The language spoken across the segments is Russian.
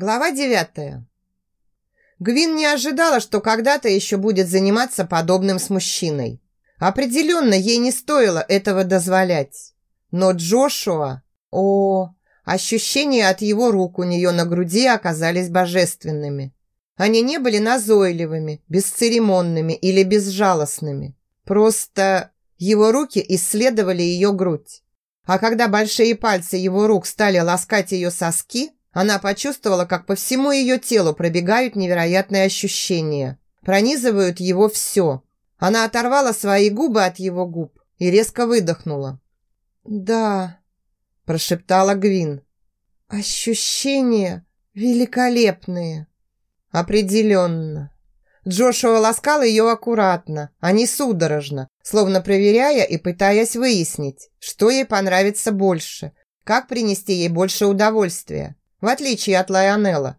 Глава девятая. Гвин не ожидала, что когда-то еще будет заниматься подобным с мужчиной. Определенно, ей не стоило этого дозволять. Но Джошуа... О, ощущения от его рук у нее на груди оказались божественными. Они не были назойливыми, бесцеремонными или безжалостными. Просто его руки исследовали ее грудь. А когда большие пальцы его рук стали ласкать ее соски, она почувствовала, как по всему ее телу пробегают невероятные ощущения, пронизывают его все. Она оторвала свои губы от его губ и резко выдохнула. «Да», – прошептала Гвин. «Ощущения великолепные». «Определенно». Джошуа ласкал ее аккуратно, а не судорожно, словно проверяя и пытаясь выяснить, что ей понравится больше, как принести ей больше удовольствия в отличие от Лайонелла.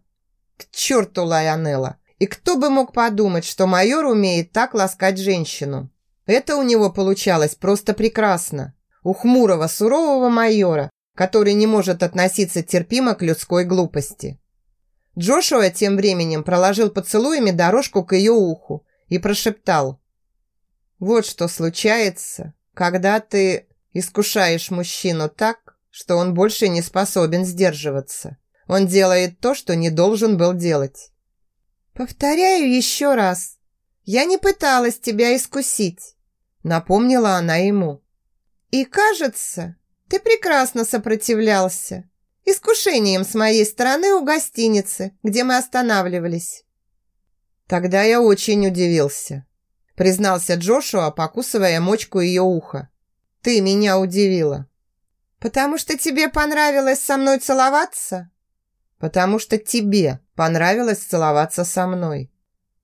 К черту Лайонелла! И кто бы мог подумать, что майор умеет так ласкать женщину? Это у него получалось просто прекрасно. У хмурого, сурового майора, который не может относиться терпимо к людской глупости. Джошуа тем временем проложил поцелуями дорожку к ее уху и прошептал. «Вот что случается, когда ты искушаешь мужчину так, что он больше не способен сдерживаться. Он делает то, что не должен был делать. «Повторяю еще раз. Я не пыталась тебя искусить», напомнила она ему. «И кажется, ты прекрасно сопротивлялся. Искушением с моей стороны у гостиницы, где мы останавливались». Тогда я очень удивился, признался Джошуа, покусывая мочку ее уха. «Ты меня удивила». «Потому что тебе понравилось со мной целоваться?» «Потому что тебе понравилось целоваться со мной»,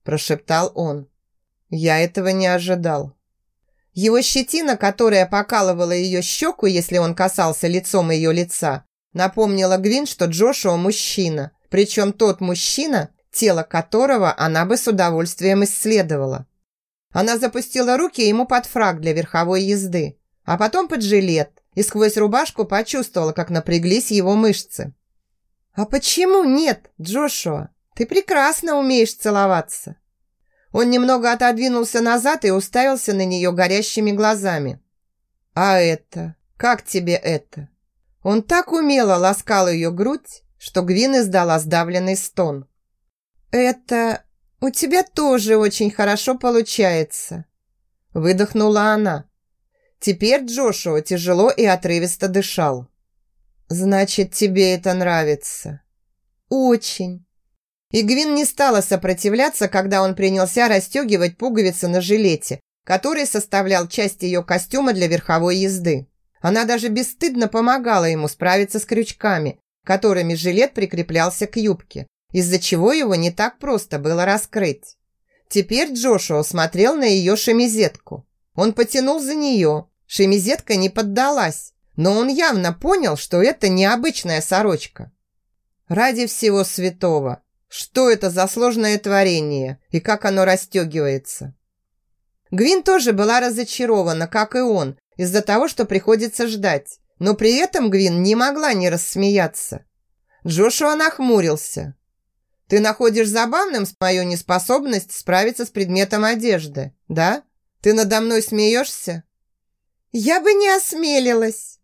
прошептал он. «Я этого не ожидал». Его щетина, которая покалывала ее щеку, если он касался лицом ее лица, напомнила Гвин, что Джошуа мужчина, причем тот мужчина, тело которого она бы с удовольствием исследовала. Она запустила руки ему под фраг для верховой езды, а потом под жилет и сквозь рубашку почувствовала, как напряглись его мышцы. «А почему нет, Джошуа? Ты прекрасно умеешь целоваться». Он немного отодвинулся назад и уставился на нее горящими глазами. «А это? Как тебе это?» Он так умело ласкал ее грудь, что Гвин издала сдавленный стон. «Это у тебя тоже очень хорошо получается», выдохнула она. Теперь Джошуа тяжело и отрывисто дышал. «Значит, тебе это нравится?» «Очень». Игвин не стала сопротивляться, когда он принялся расстегивать пуговицы на жилете, который составлял часть ее костюма для верховой езды. Она даже бесстыдно помогала ему справиться с крючками, которыми жилет прикреплялся к юбке, из-за чего его не так просто было раскрыть. Теперь Джошуа смотрел на ее шемизетку. Он потянул за нее. Шемизетка не поддалась, но он явно понял, что это необычная сорочка. Ради всего святого, что это за сложное творение и как оно расстегивается? Гвин тоже была разочарована, как и он, из-за того, что приходится ждать. Но при этом Гвин не могла не рассмеяться. Джошуа нахмурился. «Ты находишь забавным мою неспособность справиться с предметом одежды, да? Ты надо мной смеешься?» «Я бы не осмелилась!»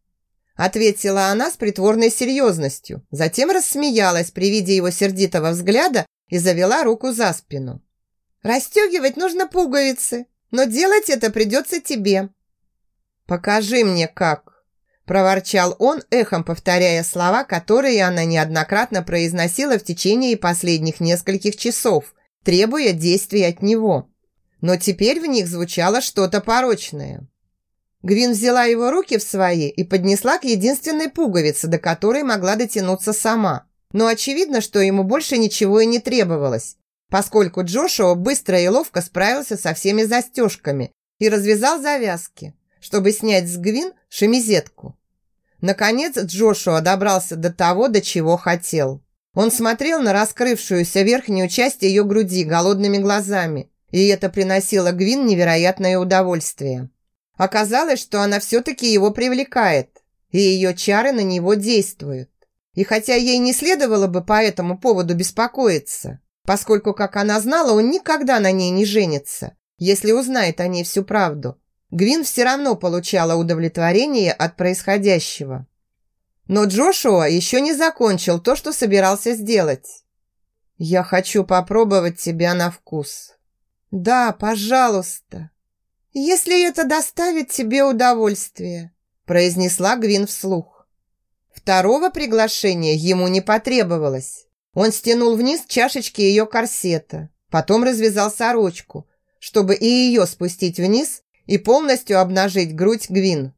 Ответила она с притворной серьезностью, затем рассмеялась при виде его сердитого взгляда и завела руку за спину. «Расстегивать нужно пуговицы, но делать это придется тебе». «Покажи мне, как!» проворчал он, эхом повторяя слова, которые она неоднократно произносила в течение последних нескольких часов, требуя действий от него. Но теперь в них звучало что-то порочное. Гвин взяла его руки в свои и поднесла к единственной пуговице, до которой могла дотянуться сама. Но очевидно, что ему больше ничего и не требовалось, поскольку Джошуа быстро и ловко справился со всеми застежками и развязал завязки, чтобы снять с Гвин шемизетку. Наконец Джошуа добрался до того, до чего хотел. Он смотрел на раскрывшуюся верхнюю часть ее груди голодными глазами, и это приносило Гвин невероятное удовольствие. Оказалось, что она все-таки его привлекает, и ее чары на него действуют. И хотя ей не следовало бы по этому поводу беспокоиться, поскольку, как она знала, он никогда на ней не женится, если узнает о ней всю правду, Гвин все равно получала удовлетворение от происходящего. Но Джошуа еще не закончил то, что собирался сделать. «Я хочу попробовать тебя на вкус». «Да, пожалуйста». «Если это доставит тебе удовольствие», произнесла Гвин вслух. Второго приглашения ему не потребовалось. Он стянул вниз чашечки ее корсета, потом развязал сорочку, чтобы и ее спустить вниз и полностью обнажить грудь Гвин.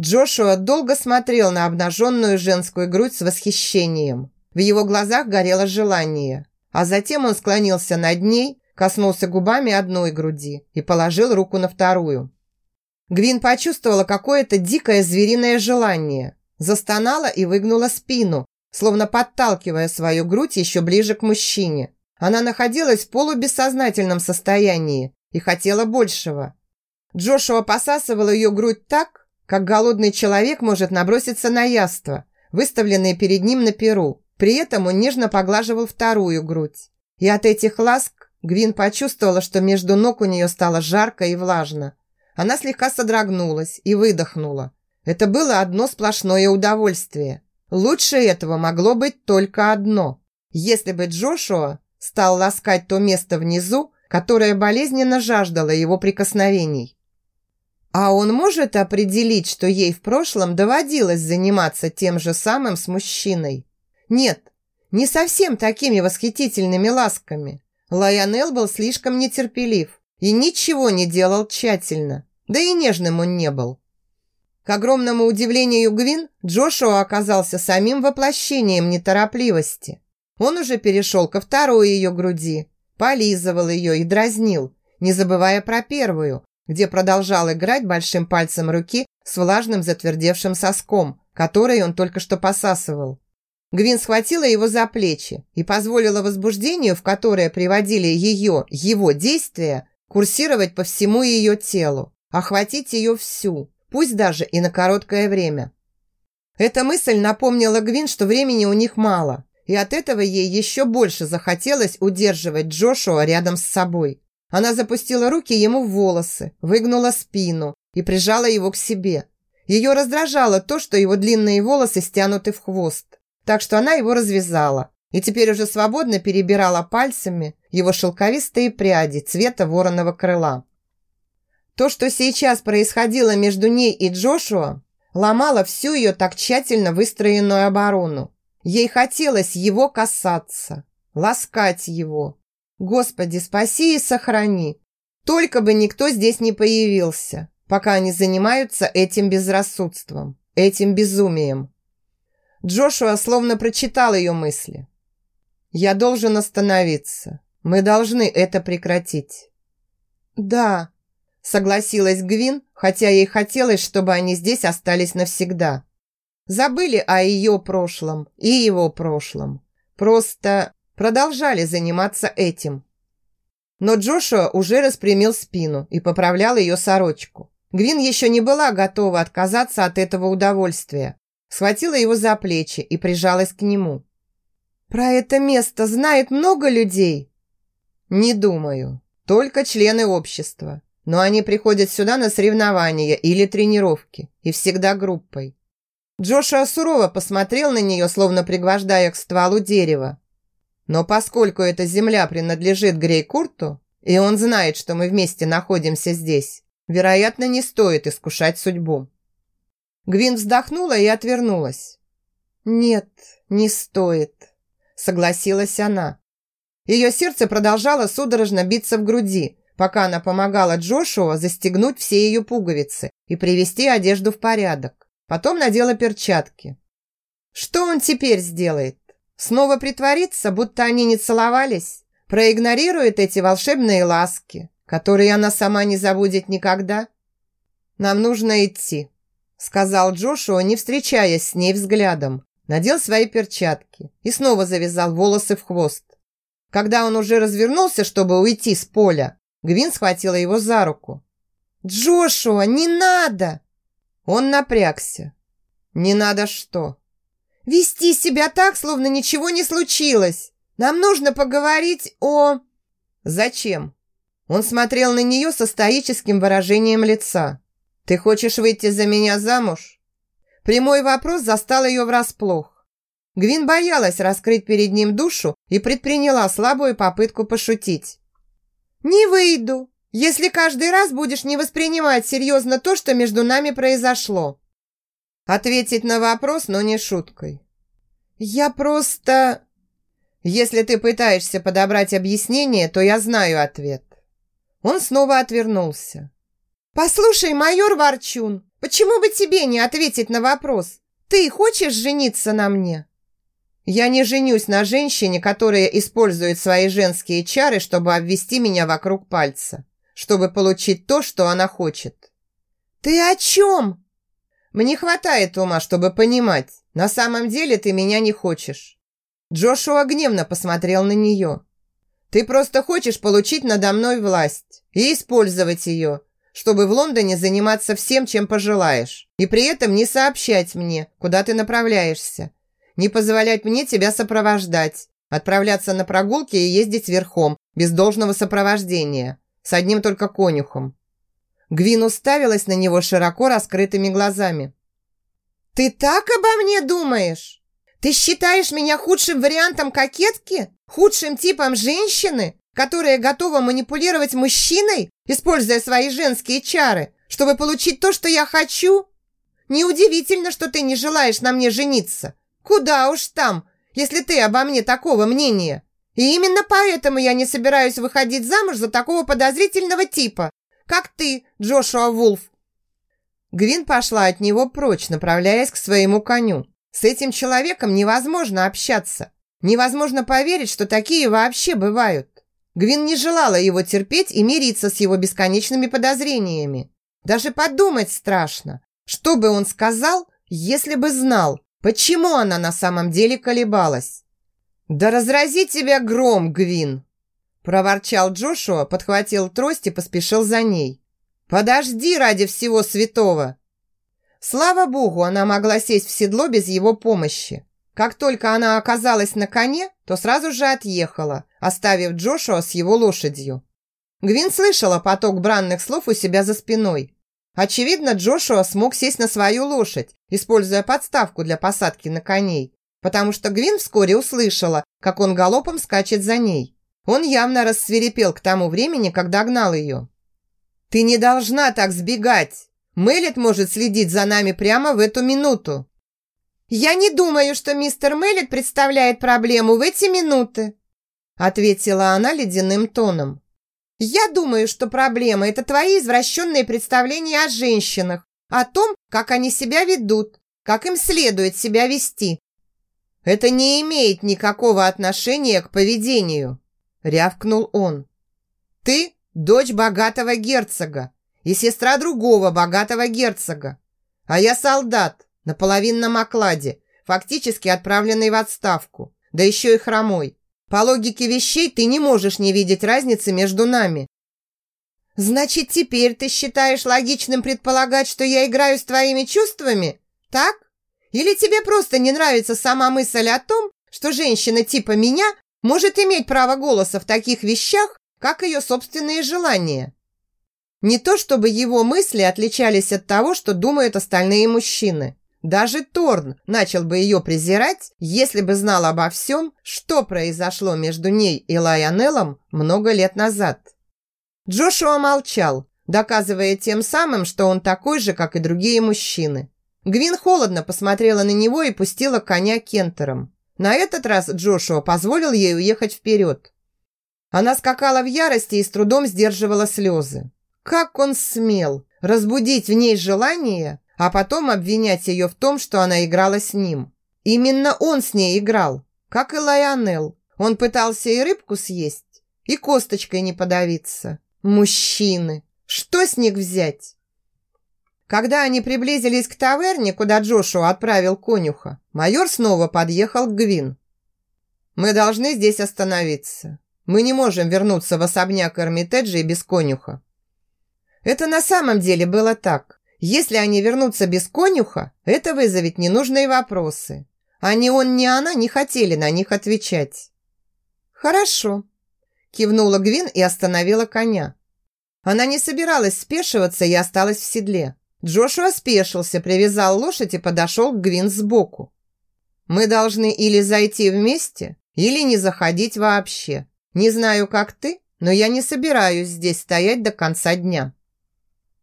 Джошуа долго смотрел на обнаженную женскую грудь с восхищением. В его глазах горело желание. А затем он склонился над ней, коснулся губами одной груди и положил руку на вторую. Гвин почувствовала какое-то дикое звериное желание. Застонала и выгнула спину, словно подталкивая свою грудь еще ближе к мужчине. Она находилась в полубессознательном состоянии и хотела большего. Джошуа посасывал ее грудь так, как голодный человек может наброситься на яство, выставленное перед ним на перу. При этом он нежно поглаживал вторую грудь. И от этих ласк Гвин почувствовала, что между ног у нее стало жарко и влажно. Она слегка содрогнулась и выдохнула. Это было одно сплошное удовольствие. Лучше этого могло быть только одно. Если бы Джошуа стал ласкать то место внизу, которое болезненно жаждало его прикосновений. А он может определить, что ей в прошлом доводилось заниматься тем же самым с мужчиной? Нет, не совсем такими восхитительными ласками. Лайонел был слишком нетерпелив и ничего не делал тщательно, да и нежным он не был. К огромному удивлению Гвин, Джошуа оказался самим воплощением неторопливости. Он уже перешел ко второй ее груди, полизывал ее и дразнил, не забывая про первую, где продолжал играть большим пальцем руки с влажным затвердевшим соском, который он только что посасывал. Гвин схватила его за плечи и позволила возбуждению, в которое приводили ее, его действия, курсировать по всему ее телу, охватить ее всю, пусть даже и на короткое время. Эта мысль напомнила Гвин, что времени у них мало, и от этого ей еще больше захотелось удерживать Джошуа рядом с собой. Она запустила руки ему в волосы, выгнула спину и прижала его к себе. Ее раздражало то, что его длинные волосы стянуты в хвост, так что она его развязала и теперь уже свободно перебирала пальцами его шелковистые пряди цвета вороного крыла. То, что сейчас происходило между ней и Джошуа, ломало всю ее так тщательно выстроенную оборону. Ей хотелось его касаться, ласкать его. Господи, спаси и сохрани. Только бы никто здесь не появился, пока они занимаются этим безрассудством, этим безумием. Джошуа словно прочитал ее мысли. «Я должен остановиться. Мы должны это прекратить». «Да», – согласилась Гвин, хотя ей хотелось, чтобы они здесь остались навсегда. Забыли о ее прошлом и его прошлом. Просто продолжали заниматься этим. Но Джошуа уже распрямил спину и поправлял ее сорочку. Гвин еще не была готова отказаться от этого удовольствия. Схватила его за плечи и прижалась к нему. «Про это место знает много людей?» «Не думаю. Только члены общества. Но они приходят сюда на соревнования или тренировки. И всегда группой. Джошуа сурово посмотрел на нее, словно пригвождая к стволу дерева. Но поскольку эта земля принадлежит Грейкурту, и он знает, что мы вместе находимся здесь, вероятно, не стоит искушать судьбу. Гвин вздохнула и отвернулась. «Нет, не стоит», – согласилась она. Ее сердце продолжало судорожно биться в груди, пока она помогала Джошуа застегнуть все ее пуговицы и привести одежду в порядок. Потом надела перчатки. Что он теперь сделает? Снова притворится, будто они не целовались? Проигнорирует эти волшебные ласки, которые она сама не забудет никогда? Нам нужно идти, сказал Джошуа, не встречаясь с ней взглядом. Надел свои перчатки и снова завязал волосы в хвост. Когда он уже развернулся, чтобы уйти с поля, Гвин схватила его за руку. «Джошуа, не надо!» Он напрягся. «Не надо что?» Вести себя так, словно ничего не случилось. Нам нужно поговорить о... Зачем? Он смотрел на нее со стоическим выражением лица. Ты хочешь выйти за меня замуж? Прямой вопрос застал ее врасплох. Гвин боялась раскрыть перед ним душу и предприняла слабую попытку пошутить. «Не выйду, если каждый раз будешь не воспринимать серьезно то, что между нами произошло». Ответить на вопрос, но не шуткой. «Я просто...» «Если ты пытаешься подобрать объяснение, то я знаю ответ». Он снова отвернулся. «Послушай, майор Ворчун, почему бы тебе не ответить на вопрос? Ты хочешь жениться на мне?» «Я не женюсь на женщине, которая использует свои женские чары, чтобы обвести меня вокруг пальца, чтобы получить то, что она хочет». «Ты о чем?» Мне хватает ума, чтобы понимать, на самом деле ты меня не хочешь. Джошуа гневно посмотрел на нее. Ты просто хочешь получить надо мной власть и использовать ее, чтобы в Лондоне заниматься всем, чем пожелаешь, и при этом не сообщать мне, куда ты направляешься, не позволять мне тебя сопровождать, отправляться на прогулки и ездить верхом, без должного сопровождения, с одним только конюхом. Гвин уставилась на него широко раскрытыми глазами. «Ты так обо мне думаешь? Ты считаешь меня худшим вариантом кокетки? Худшим типом женщины, которая готова манипулировать мужчиной, используя свои женские чары, чтобы получить то, что я хочу? Неудивительно, что ты не желаешь на мне жениться. Куда уж там, если ты обо мне такого мнения. И именно поэтому я не собираюсь выходить замуж за такого подозрительного типа, как ты, Джошуа Вулф!» Гвин пошла от него прочь, направляясь к своему коню. С этим человеком невозможно общаться. Невозможно поверить, что такие вообще бывают. Гвин не желала его терпеть и мириться с его бесконечными подозрениями. Даже подумать страшно, что бы он сказал, если бы знал, почему она на самом деле колебалась. «Да разрази тебя гром, Гвин!» Проворчал Джошуа, подхватил трость и поспешил за ней. «Подожди ради всего святого!» Слава богу, она могла сесть в седло без его помощи. Как только она оказалась на коне, то сразу же отъехала, оставив Джошуа с его лошадью. Гвин слышала поток бранных слов у себя за спиной. Очевидно, Джошуа смог сесть на свою лошадь, используя подставку для посадки на коней, потому что Гвин вскоре услышала, как он галопом скачет за ней. Он явно рассверепел к тому времени, когда гнал ее. «Ты не должна так сбегать! Меллет может следить за нами прямо в эту минуту!» «Я не думаю, что мистер Меллет представляет проблему в эти минуты», ответила она ледяным тоном. «Я думаю, что проблема – это твои извращенные представления о женщинах, о том, как они себя ведут, как им следует себя вести. Это не имеет никакого отношения к поведению рявкнул он. «Ты дочь богатого герцога и сестра другого богатого герцога, а я солдат на половинном окладе, фактически отправленный в отставку, да еще и хромой. По логике вещей ты не можешь не видеть разницы между нами. Значит, теперь ты считаешь логичным предполагать, что я играю с твоими чувствами? Так? Или тебе просто не нравится сама мысль о том, что женщина типа меня может иметь право голоса в таких вещах, как ее собственные желания. Не то чтобы его мысли отличались от того, что думают остальные мужчины. Даже Торн начал бы ее презирать, если бы знал обо всем, что произошло между ней и Лайонеллом много лет назад. Джошуа молчал, доказывая тем самым, что он такой же, как и другие мужчины. Гвин холодно посмотрела на него и пустила коня кентером. На этот раз Джошуа позволил ей уехать вперед. Она скакала в ярости и с трудом сдерживала слезы. Как он смел разбудить в ней желание, а потом обвинять ее в том, что она играла с ним. Именно он с ней играл, как и Лайонел. Он пытался и рыбку съесть, и косточкой не подавиться. Мужчины! Что с них взять? Когда они приблизились к таверне, куда Джошуа отправил конюха, майор снова подъехал к Гвин. «Мы должны здесь остановиться. Мы не можем вернуться в особняк Эрмитеджи без конюха». Это на самом деле было так. Если они вернутся без конюха, это вызовет ненужные вопросы. а ни он, ни она не хотели на них отвечать. «Хорошо», – кивнула Гвин и остановила коня. Она не собиралась спешиваться и осталась в седле. Джошуа спешился, привязал лошадь и подошел к Гвин сбоку. «Мы должны или зайти вместе, или не заходить вообще. Не знаю, как ты, но я не собираюсь здесь стоять до конца дня».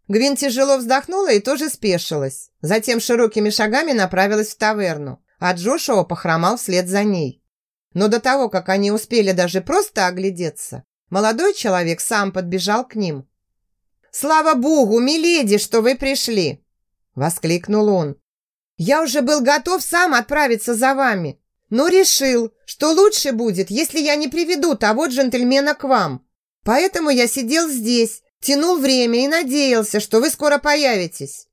Гвин тяжело вздохнула и тоже спешилась. Затем широкими шагами направилась в таверну, а Джошуа похромал вслед за ней. Но до того, как они успели даже просто оглядеться, молодой человек сам подбежал к ним. «Слава богу, миледи, что вы пришли!» – воскликнул он. «Я уже был готов сам отправиться за вами, но решил, что лучше будет, если я не приведу того джентльмена к вам. Поэтому я сидел здесь, тянул время и надеялся, что вы скоро появитесь».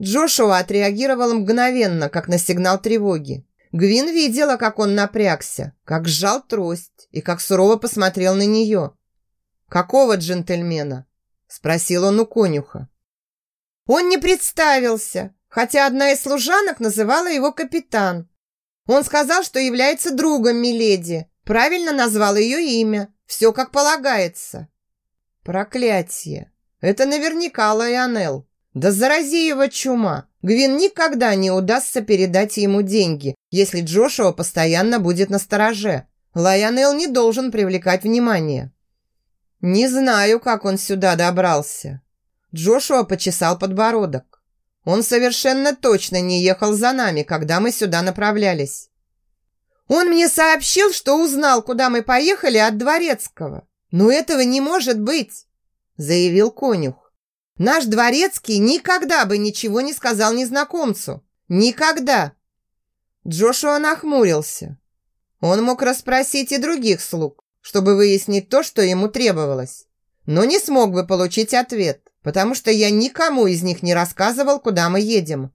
Джошуа отреагировал мгновенно, как на сигнал тревоги. Гвин видела, как он напрягся, как сжал трость и как сурово посмотрел на нее. «Какого джентльмена?» – спросил он у конюха. «Он не представился, хотя одна из служанок называла его капитан. Он сказал, что является другом Миледи, правильно назвал ее имя, все как полагается». «Проклятие! Это наверняка Лайонел. Да зарази его чума! Гвин никогда не удастся передать ему деньги, если Джошуа постоянно будет на стороже. Лайонел не должен привлекать внимание». «Не знаю, как он сюда добрался». Джошуа почесал подбородок. «Он совершенно точно не ехал за нами, когда мы сюда направлялись». «Он мне сообщил, что узнал, куда мы поехали от Дворецкого. Но этого не может быть», заявил конюх. «Наш Дворецкий никогда бы ничего не сказал незнакомцу. Никогда!» Джошуа нахмурился. Он мог расспросить и других слуг, чтобы выяснить то, что ему требовалось. Но не смог бы получить ответ, потому что я никому из них не рассказывал, куда мы едем.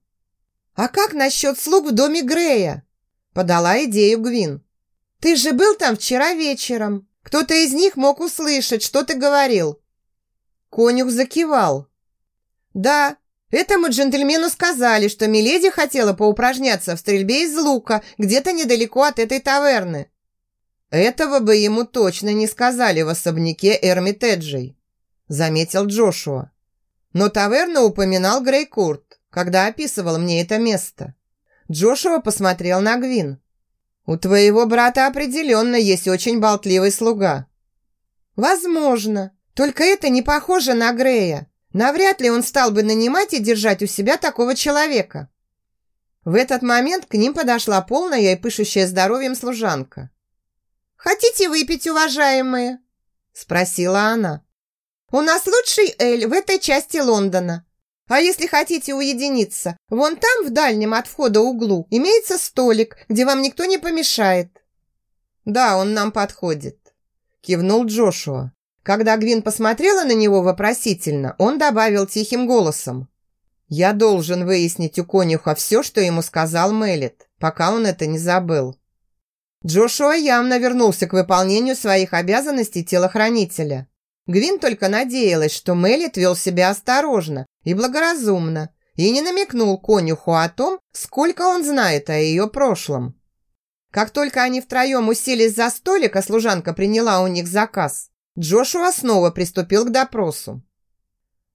«А как насчет слуг в доме Грея?» Подала идею Гвин. «Ты же был там вчера вечером. Кто-то из них мог услышать, что ты говорил». Конюх закивал. «Да, этому джентльмену сказали, что Миледи хотела поупражняться в стрельбе из лука где-то недалеко от этой таверны. «Этого бы ему точно не сказали в особняке Эрмитеджей», заметил Джошуа. Но таверну упоминал Грейкурт, когда описывал мне это место. Джошуа посмотрел на Гвин. «У твоего брата определенно есть очень болтливый слуга». «Возможно. Только это не похоже на Грея. Навряд ли он стал бы нанимать и держать у себя такого человека». В этот момент к ним подошла полная и пышущая здоровьем служанка. «Хотите выпить, уважаемые?» – спросила она. «У нас лучший эль в этой части Лондона. А если хотите уединиться, вон там, в дальнем от входа углу, имеется столик, где вам никто не помешает». «Да, он нам подходит», – кивнул Джошуа. Когда Гвин посмотрела на него вопросительно, он добавил тихим голосом. «Я должен выяснить у конюха все, что ему сказал Мелит, пока он это не забыл». Джошуа явно вернулся к выполнению своих обязанностей телохранителя. Гвин только надеялась, что Мелит вел себя осторожно и благоразумно и не намекнул конюху о том, сколько он знает о ее прошлом. Как только они втроем уселись за столик, а служанка приняла у них заказ, Джошуа снова приступил к допросу.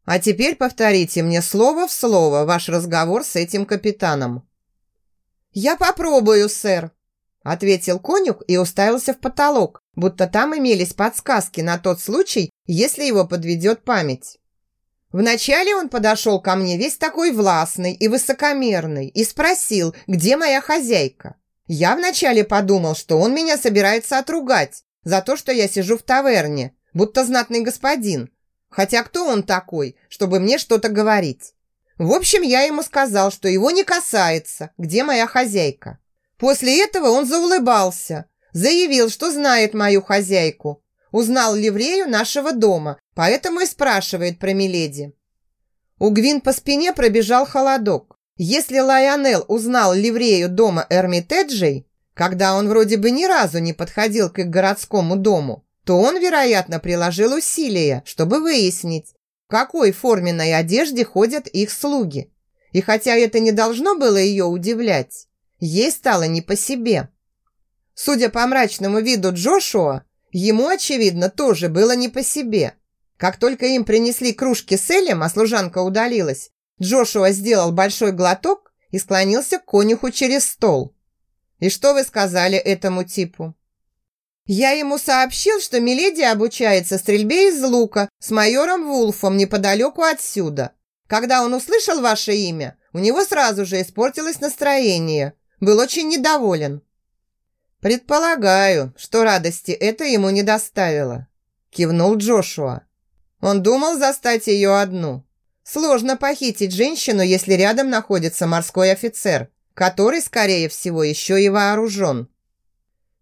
«А теперь повторите мне слово в слово ваш разговор с этим капитаном». «Я попробую, сэр», ответил конюх и уставился в потолок, будто там имелись подсказки на тот случай, если его подведет память. Вначале он подошел ко мне весь такой властный и высокомерный и спросил, где моя хозяйка. Я вначале подумал, что он меня собирается отругать за то, что я сижу в таверне, будто знатный господин. Хотя кто он такой, чтобы мне что-то говорить? В общем, я ему сказал, что его не касается, где моя хозяйка. После этого он заулыбался, заявил, что знает мою хозяйку, узнал ливрею нашего дома, поэтому и спрашивает про Миледи. У Гвин по спине пробежал холодок. Если Лайонел узнал ливрею дома Эрмитеджей, когда он вроде бы ни разу не подходил к их городскому дому, то он, вероятно, приложил усилия, чтобы выяснить, в какой форменной одежде ходят их слуги. И хотя это не должно было ее удивлять, ей стало не по себе. Судя по мрачному виду Джошуа, ему, очевидно, тоже было не по себе. Как только им принесли кружки с Элем, а служанка удалилась, Джошуа сделал большой глоток и склонился к конюху через стол. «И что вы сказали этому типу?» «Я ему сообщил, что Миледи обучается стрельбе из лука с майором Вулфом неподалеку отсюда. Когда он услышал ваше имя, у него сразу же испортилось настроение. Был очень недоволен». «Предполагаю, что радости это ему не доставило», – кивнул Джошуа. Он думал застать ее одну. Сложно похитить женщину, если рядом находится морской офицер, который, скорее всего, еще и вооружен.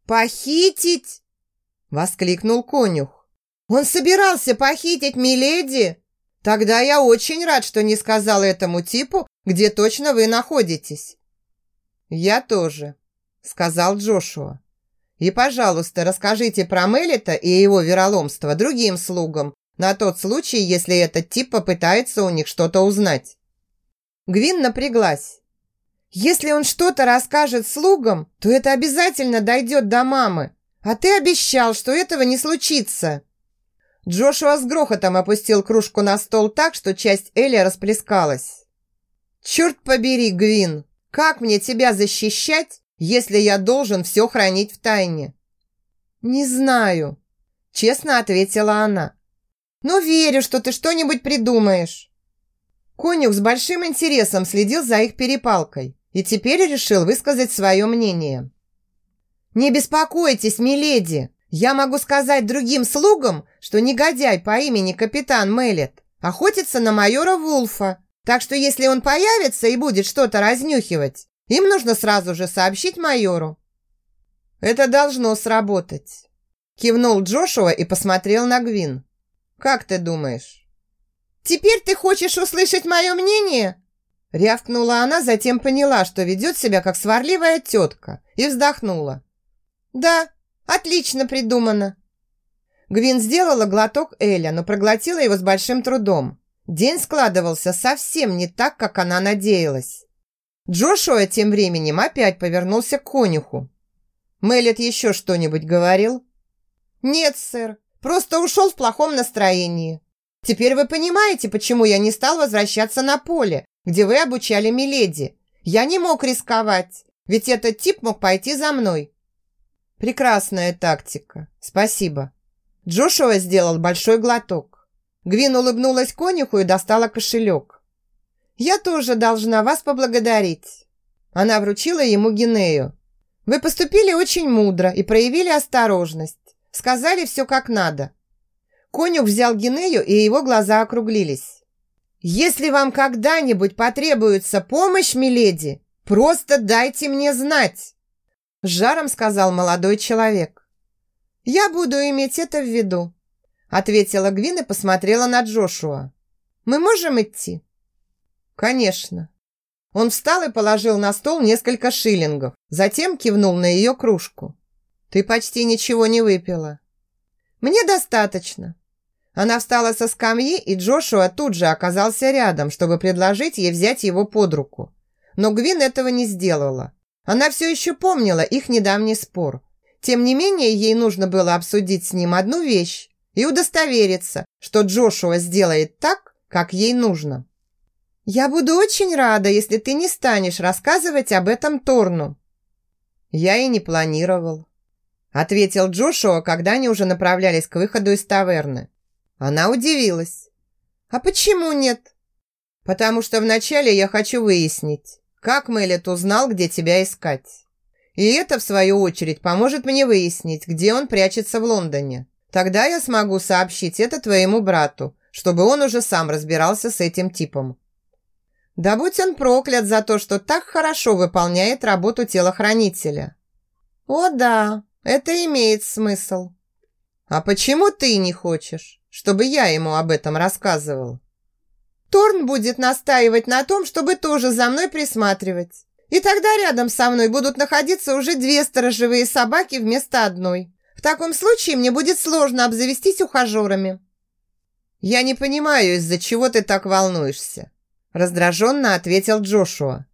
«Похитить?» – воскликнул конюх. «Он собирался похитить Миледи? Тогда я очень рад, что не сказал этому типу, где точно вы находитесь». «Я тоже», – сказал Джошуа. «И, пожалуйста, расскажите про Меллета и его вероломство другим слугам, на тот случай, если этот тип попытается у них что-то узнать». Гвин напряглась. «Если он что-то расскажет слугам, то это обязательно дойдет до мамы. А ты обещал, что этого не случится». Джошуа с грохотом опустил кружку на стол так, что часть Эли расплескалась. «Черт побери, Гвин, как мне тебя защищать, если я должен все хранить в тайне?» «Не знаю», – честно ответила она. Но верю, что ты что-нибудь придумаешь». Конюх с большим интересом следил за их перепалкой и теперь решил высказать свое мнение. «Не беспокойтесь, миледи, я могу сказать другим слугам, что негодяй по имени капитан Меллет охотится на майора Вулфа, так что если он появится и будет что-то разнюхивать, им нужно сразу же сообщить майору». «Это должно сработать», – кивнул Джошуа и посмотрел на Гвин. Как ты думаешь?» «Теперь ты хочешь услышать мое мнение?» Рявкнула она, затем поняла, что ведет себя как сварливая тетка, и вздохнула. «Да, отлично придумано». Гвин сделала глоток Эля, но проглотила его с большим трудом. День складывался совсем не так, как она надеялась. Джошуа тем временем опять повернулся к конюху. «Мэллет еще что-нибудь говорил?» «Нет, сэр. Просто ушел в плохом настроении. Теперь вы понимаете, почему я не стал возвращаться на поле, где вы обучали Миледи. Я не мог рисковать, ведь этот тип мог пойти за мной. Прекрасная тактика. Спасибо. Джошуа сделал большой глоток. Гвин улыбнулась конюху и достала кошелек. «Я тоже должна вас поблагодарить». Она вручила ему Гинею. «Вы поступили очень мудро и проявили осторожность. Сказали все как надо. Конюх взял Гинею, и его глаза округлились. «Если вам когда-нибудь потребуется помощь, миледи, просто дайте мне знать!» С жаром сказал молодой человек. «Я буду иметь это в виду», ответила Гвин и посмотрела на Джошуа. «Мы можем идти?» «Конечно». Он встал и положил на стол несколько шиллингов, затем кивнул на ее кружку. Ты почти ничего не выпила. Мне достаточно. Она встала со скамьи, и Джошуа тут же оказался рядом, чтобы предложить ей взять его под руку. Но Гвин этого не сделала. Она все еще помнила их недавний спор. Тем не менее, ей нужно было обсудить с ним одну вещь и удостовериться, что Джошуа сделает так, как ей нужно. «Я буду очень рада, если ты не станешь рассказывать об этом Торну». Я и не планировал ответил Джошуа, когда они уже направлялись к выходу из таверны. Она удивилась. «А почему нет?» «Потому что вначале я хочу выяснить, как Мэллет узнал, где тебя искать. И это, в свою очередь, поможет мне выяснить, где он прячется в Лондоне. Тогда я смогу сообщить это твоему брату, чтобы он уже сам разбирался с этим типом». Да будь он проклят за то, что так хорошо выполняет работу телохранителя. «О да, это имеет смысл. А почему ты не хочешь, чтобы я ему об этом рассказывал? Торн будет настаивать на том, чтобы тоже за мной присматривать. И тогда рядом со мной будут находиться уже две сторожевые собаки вместо одной. В таком случае мне будет сложно обзавестись ухажерами. Я не понимаю, из-за чего ты так волнуешься, раздраженно ответил Джошуа.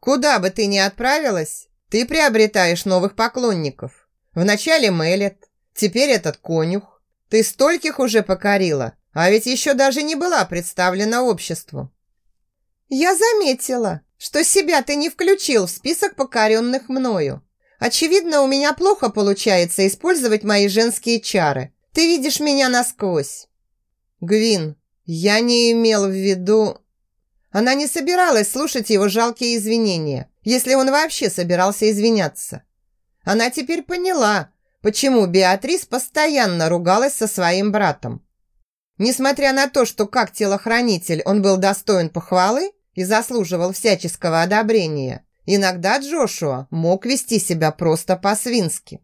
Куда бы ты ни отправилась, Ты приобретаешь новых поклонников. Вначале Мелет, теперь этот конюх. Ты стольких уже покорила, а ведь еще даже не была представлена обществу. Я заметила, что себя ты не включил в список покоренных мною. Очевидно, у меня плохо получается использовать мои женские чары. Ты видишь меня насквозь. Гвин, я не имел в виду... Она не собиралась слушать его жалкие извинения, если он вообще собирался извиняться. Она теперь поняла, почему Беатрис постоянно ругалась со своим братом. Несмотря на то, что как телохранитель он был достоин похвалы и заслуживал всяческого одобрения, иногда Джошуа мог вести себя просто по-свински.